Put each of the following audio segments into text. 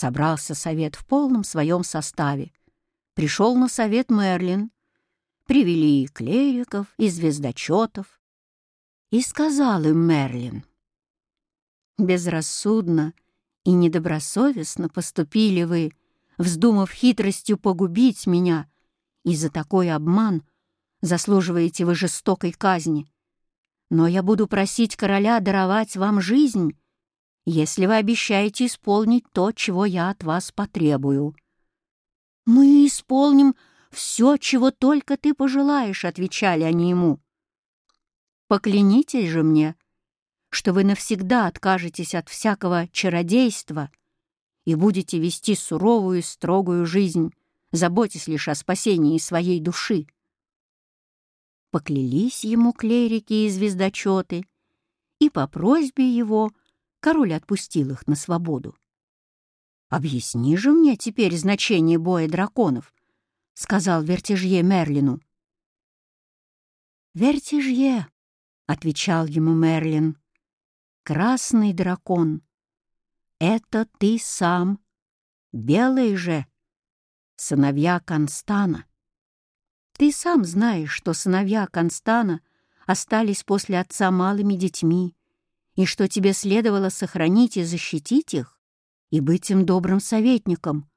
Собрался совет в полном своем составе. Пришел на совет Мерлин. Привели и клериков, и звездочетов. И сказал им Мерлин. «Безрассудно и недобросовестно поступили вы, вздумав хитростью погубить меня, и за такой обман заслуживаете вы жестокой казни. Но я буду просить короля даровать вам жизнь, если вы обещаете исполнить то, чего я от вас потребую». «Мы исполним все, чего только ты пожелаешь», — отвечали они ему. «Поклянитесь же мне, что вы навсегда откажетесь от всякого чародейства и будете вести суровую, строгую жизнь, заботясь лишь о спасении своей души». Поклялись ему клерики и звездочеты, и по просьбе его король отпустил их на свободу. «Объясни же мне теперь значение боя драконов», — сказал Вертижье Мерлину. «Вертижье», — отвечал ему Мерлин, — «красный дракон. Это ты сам, белый же, сыновья Констана. Ты сам знаешь, что сыновья Констана остались после отца малыми детьми, и что тебе следовало сохранить и защитить их, и быть им добрым советником.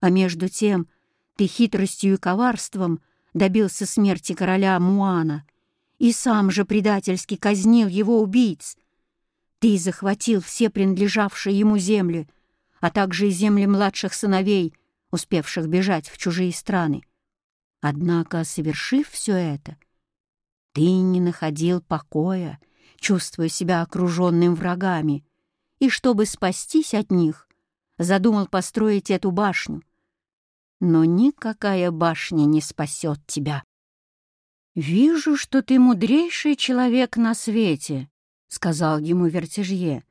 А между тем ты хитростью и коварством добился смерти короля Муана и сам же предательски казнил его убийц. Ты захватил все принадлежавшие ему земли, а также и земли младших сыновей, успевших бежать в чужие страны. Однако, совершив все это, ты не находил покоя, чувствуя себя окруженным врагами, и, чтобы спастись от них, задумал построить эту башню. Но никакая башня не спасет тебя. «Вижу, что ты мудрейший человек на свете», — сказал ему Вертижье.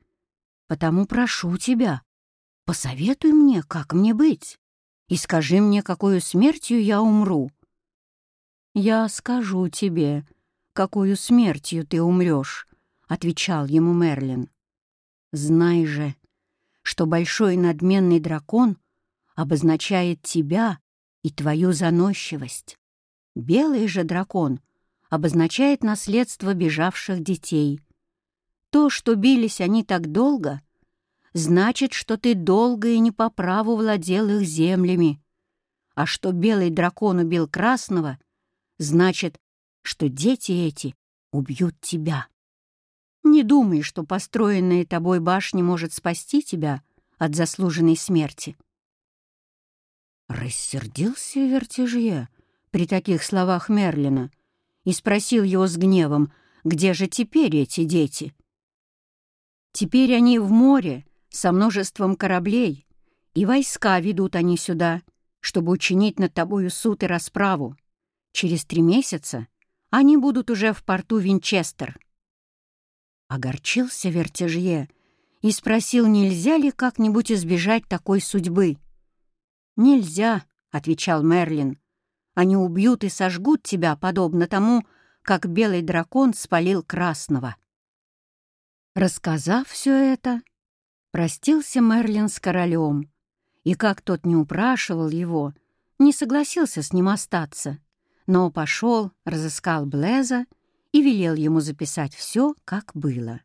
«Потому прошу тебя, посоветуй мне, как мне быть, и скажи мне, какую смертью я умру». «Я скажу тебе, какую смертью ты умрешь», — отвечал ему Мерлин. Знай же, что большой надменный дракон обозначает тебя и твою заносчивость. Белый же дракон обозначает наследство бежавших детей. То, что бились они так долго, значит, что ты долго и не по праву владел их землями. А что белый дракон убил красного, значит, что дети эти убьют тебя. Не думай, что построенная тобой башня может спасти тебя от заслуженной смерти. Рассердился Вертижье при таких словах Мерлина и спросил его с гневом, где же теперь эти дети? Теперь они в море со множеством кораблей, и войска ведут они сюда, чтобы учинить над тобою суд и расправу. Через три месяца они будут уже в порту Винчестер. Огорчился Вертежье и спросил, нельзя ли как-нибудь избежать такой судьбы. «Нельзя», — отвечал Мерлин. «Они убьют и сожгут тебя, подобно тому, как белый дракон спалил красного». Рассказав все это, простился Мерлин с королем, и как тот не упрашивал его, не согласился с ним остаться, но пошел, разыскал Блеза и велел ему записать все, как было.